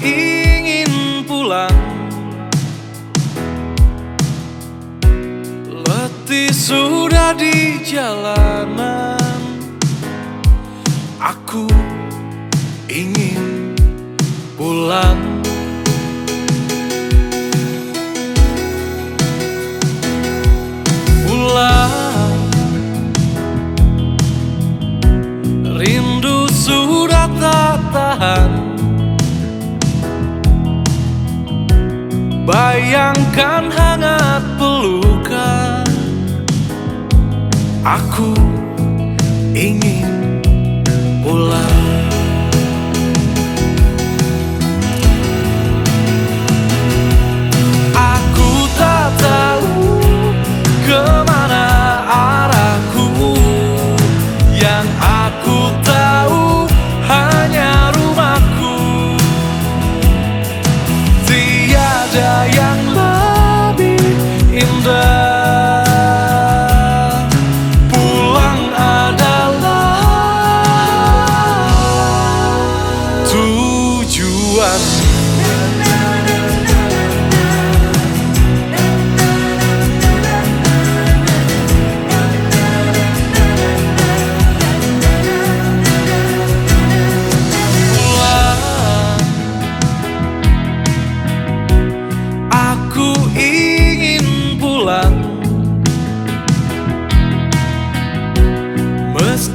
ingin pulang. Letih sudah di jalanan. Aku ingin pulang. Pulang. Rindu sudah tak bayangkan hangat pelukan Aku ingin pulang. wonder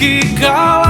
que cala.